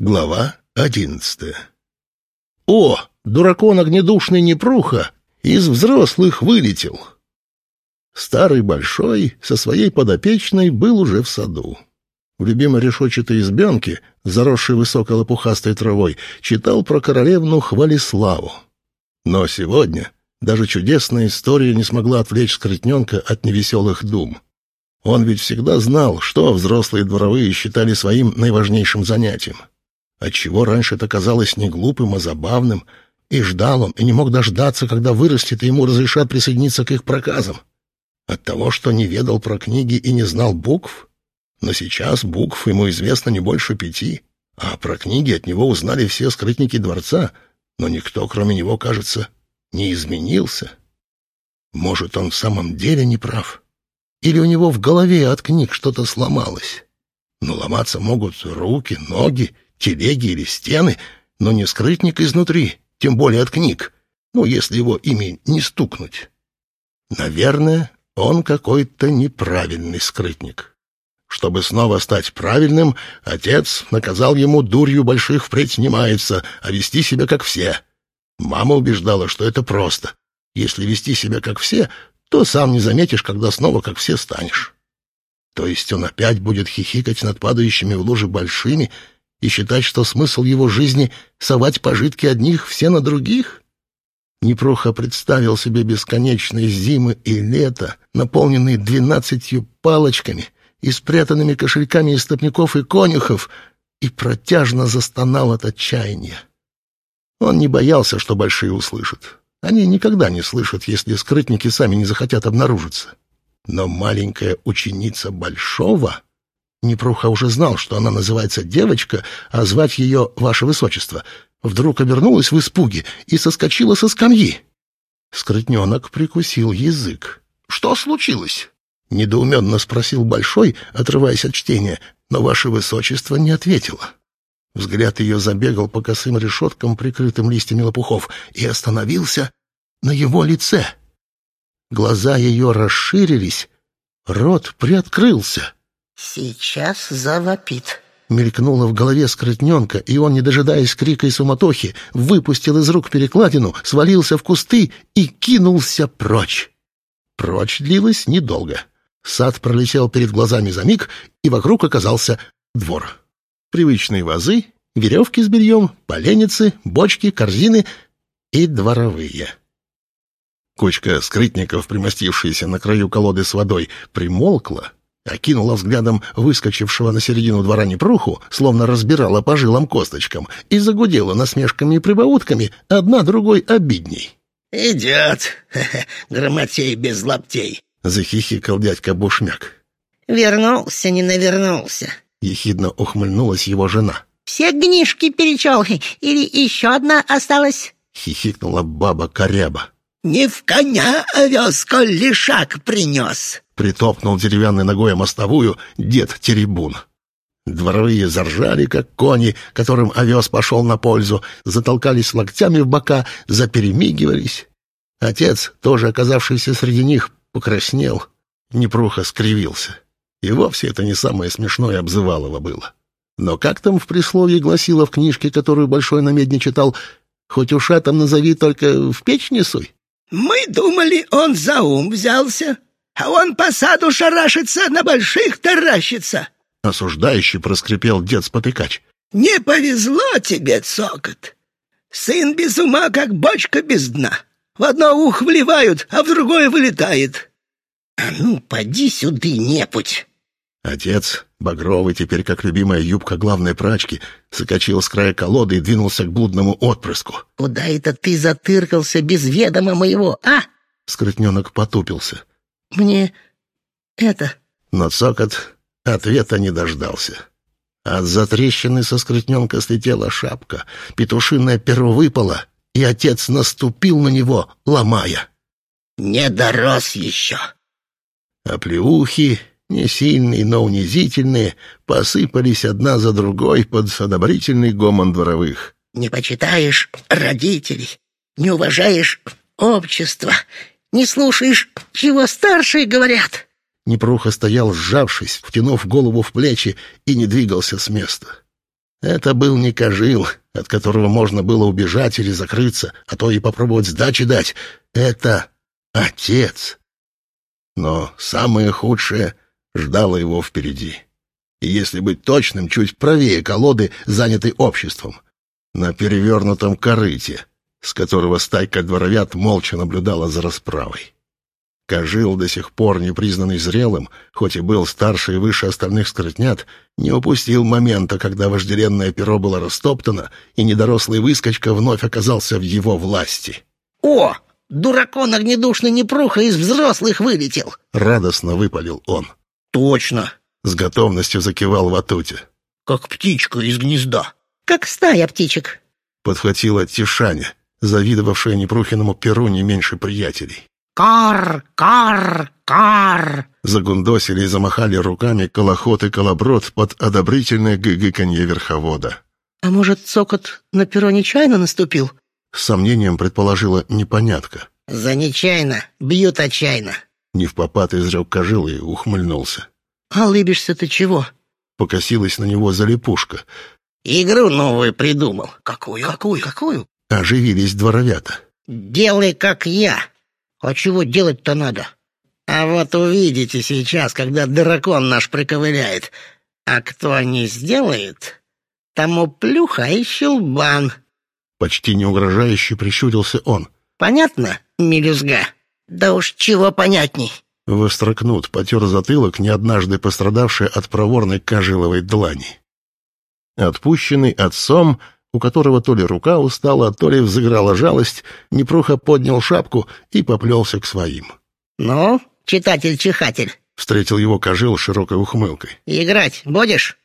Глава одиннадцатая. О, дуракон огнедушный Непруха из взрослых вылетел. Старый Большой со своей подопечной был уже в саду. В любимой решетчатой избенке, заросшей высокой лопухастой травой, читал про королевну Хвалиславу. Но сегодня даже чудесная история не смогла отвлечь скрытненка от невеселых дум. Он ведь всегда знал, что взрослые дворовые считали своим наиважнейшим занятием — Отчего раньше это казалось не глупым, а забавным, и ждал он, и не мог дождаться, когда вырастет, и ему разрешат присоединиться к их проказам. От того, что не ведал про книги и не знал букв? Но сейчас букв ему известно не больше пяти, а про книги от него узнали все скрытники дворца, но никто, кроме него, кажется, не изменился. Может, он в самом деле не прав? Или у него в голове от книг что-то сломалось? Но ломаться могут руки, ноги телеги или стены, но не скрытник изнутри, тем более от книг, ну, если его ими не стукнуть. Наверное, он какой-то неправильный скрытник. Чтобы снова стать правильным, отец наказал ему дурью больших впредь не мается, а вести себя как все. Мама убеждала, что это просто. Если вести себя как все, то сам не заметишь, когда снова как все станешь. То есть он опять будет хихикать над падающими в лужи большими и считать, что смысл его жизни — совать пожитки одних все на других? Непрохо представил себе бесконечные зимы и лето, наполненные двенадцатью палочками и спрятанными кошельками истопников и конюхов, и протяжно застонал от отчаяния. Он не боялся, что большие услышат. Они никогда не слышат, если скрытники сами не захотят обнаружиться. Но маленькая ученица Большого Непруха уже знал, что она называется девочка, а звать ее «Ваше Высочество». Вдруг обернулась в испуге и соскочила со скамьи. Скрытненок прикусил язык. «Что случилось?» — недоуменно спросил Большой, отрываясь от чтения, но Ваше Высочество не ответило. Взгляд ее забегал по косым решеткам, прикрытым листьями лопухов, и остановился на его лице. Глаза ее расширились, рот приоткрылся — «Сейчас завопит», — мелькнуло в голове скрытненка, и он, не дожидаясь крика и суматохи, выпустил из рук перекладину, свалился в кусты и кинулся прочь. Прочь длилось недолго. Сад пролетел перед глазами за миг, и вокруг оказался двор. Привычные вазы, веревки с бельем, поленницы, бочки, корзины и дворовые. Кучка скрытников, примостившаяся на краю колоды с водой, примолкла, окинула взглядом выскочившего на середину двора непруху, словно разбирала по жилам косточкам, и загудела насмешками и прибаутками, одна другой обидней. «Идет, грамотей без лаптей», — захихикал дядька Бушмяк. «Вернулся, не навернулся», — ехидно ухмыльнулась его жена. «Все книжки перечел, или еще одна осталась?» — хихикнула баба Коряба. «Не в коня овес, коль лишак принес!» Притопнул деревянной ногой мостовую дед Теребун. Дворовые заржали, как кони, которым овес пошел на пользу, затолкались локтями в бока, заперемигивались. Отец, тоже оказавшийся среди них, покраснел, непрухо скривился. И вовсе это не самое смешное обзывалово было. Но как там в присловии гласило в книжке, которую Большой на медне читал, «Хоть ушатом назови, только в печь не суй». Мы думали, он за ум взялся, а он по саду шарашится, на больших таращится. Осуждающий проскрипел дед-спотыкач. Не повезло тебе, цокот. Сын без ума, как бочка без дна. В одно ух вливают, а в другое вылетает. А ну, поди сюда, непуть. Отец, багровый теперь как любимая юбка главной прачки, сокочил с края колоды и двинулся к блудному отпрыску. «Куда это ты затыркался без ведома моего, а?» Скрытненок потупился. «Мне это...» Но цокот ответа не дождался. От затрещины со скрытненка слетела шапка, петушиное перо выпало, и отец наступил на него, ломая. «Не дорос еще!» А плеухи не сильные, но унизительные, посыпались одна за другой под одобрительный гомон дворовых. «Не почитаешь родителей, не уважаешь общество, не слушаешь, чего старшие говорят». Непруха стоял, сжавшись, втянув голову в плечи, и не двигался с места. Это был не кожил, от которого можно было убежать или закрыться, а то и попробовать сдачи дать. Это отец. Но самое худшее ждало его впереди. И если быть точным, чуть правее колоды, занятой обществом. На перевернутом корыте, с которого стайка дворовят молча наблюдала за расправой. Кожил, до сих пор не признанный зрелым, хоть и был старше и выше остальных скрытнят, не упустил момента, когда вожделенное перо было растоптано, и недорослый выскочка вновь оказался в его власти. «О, дуракон огнедушный непруха из взрослых вылетел!» — радостно выпалил он. «Точно!» — с готовностью закивал Ватуте. «Как птичка из гнезда!» «Как стая птичек!» — подхватила Тишаня, завидовавшая Непрухиному перу не меньше приятелей. «Кар! Кар! Кар!» Загундосили и замахали руками колоход и колоброд под одобрительное гыгыканье верховода. «А может, цокот на перо нечаянно наступил?» С сомнением предположила непонятка. «За нечаянно бьют отчаянно!» Не в попад изрек кожил и ухмыльнулся. «А лыбишься ты чего?» Покосилась на него залипушка. «Игру новую придумал». «Какую? Какую? Какую?» Оживились дворовята. «Делай, как я!» А чего делать-то надо? А вот увидите сейчас, когда дракон наш приковыляет. А кто не сделает, тому плюха и щелбан. Почти не угрожающе прищурился он. Понятно, мелюзга? Да уж чего понятней. Вострокнут потер затылок, не однажды пострадавший от проворной кажиловой длани. Отпущенный отцом, у которого то ли рука устала, то ли взыграла жалость, Непруха поднял шапку и поплелся к своим. «Ну, читатель-чихатель?» — встретил его Кожил широкой ухмылкой. «Играть будешь?»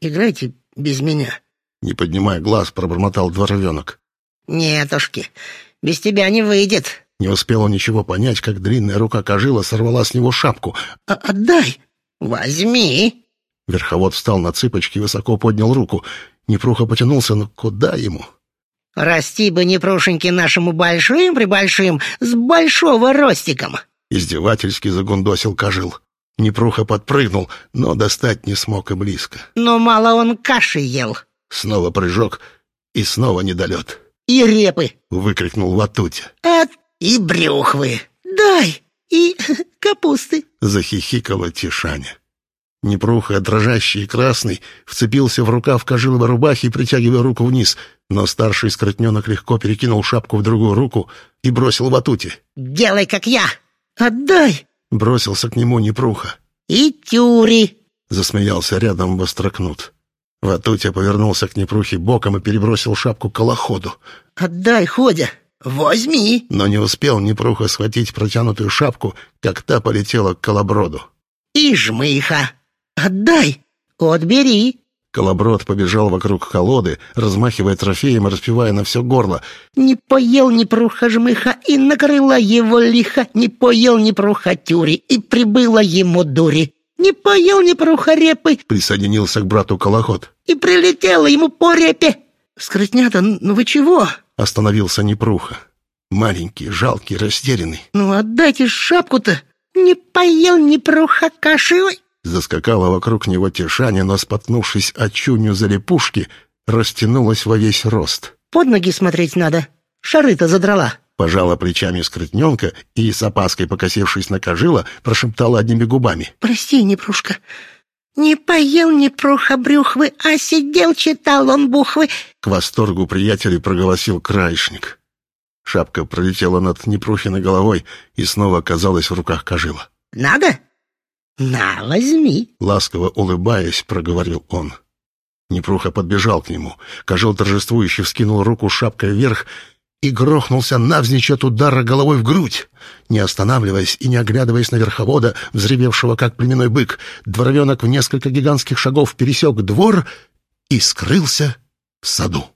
«Играйте без меня», — не поднимая глаз, пробормотал дворовенок. «Нетушки, без тебя не выйдет». Не успел он ничего понять, как длинная рука Кожила сорвала с него шапку. А «Отдай!» «Возьми!» Верховод встал на цыпочки и высоко поднял руку. Непруха потянулся, но куда ему? «Расти бы Непрушеньки нашему большим-пребольшим, с большого ростиком!» Издевательски загундосил Кожил. Непруха подпрыгнул, но достать не смог и близко. «Но мало он каши ел!» Снова прыжок и снова недолет. «И репы!» — выкрикнул Ватутя. «А и брюхвы! Дай! И капусты!» — захихикала Тишаня. Непруха, дрожащий и красный, вцепился в рукав кожиловой рубахи, притягивая руку вниз, но старший скрытненок легко перекинул шапку в другую руку и бросил Ватути. «Делай, как я! Отдай!» — бросился к нему Непруха. «И тюри!» — засмеялся рядом Вострокнут. Ватутя повернулся к Непрухе боком и перебросил шапку к колоходу. «Отдай, Ходя!» «Возьми!» Но не успел Непруха схватить протянутую шапку, как та полетела к колоброду. «И жмыха!» «Отдай! Отбери!» Колоброд побежал вокруг колоды, размахивая трофеем и распевая на все горло. «Не поел ни пруха жмыха, и накрыла его лихо, не поел ни пруха тюри, и прибыла ему дури. Не поел ни пруха репы!» Присоединился к брату Колоход. «И прилетела ему по репе!» «Скрытнята, ну вы чего?» Остановился Непруха. Маленький, жалкий, растерянный. «Ну отдайте шапку-то!» «Не поел ни пруха каши, ой!» Заскакала вокруг него Тишаня, но, споткнувшись о чуню залипушки, растянулась во весь рост. «Под ноги смотреть надо. Шары-то задрала». Пожала плечами скрытненка и, с опаской покосившись на кожила, прошептала одними губами. «Прости, Непрушка. Не поел Непруха брюхвы, а сидел, читал он бухвы». К восторгу приятелей проголосил краешник. Шапка пролетела над Непрухиной головой и снова оказалась в руках кожила. «Надо?» «На, возьми!» — ласково улыбаясь, проговорил он. Непруха подбежал к нему. Кожел торжествующе вскинул руку шапкой вверх и грохнулся навзничь от удара головой в грудь. Не останавливаясь и не оглядываясь на верховода, взревевшего как племенной бык, дворовенок в несколько гигантских шагов пересек двор и скрылся в саду.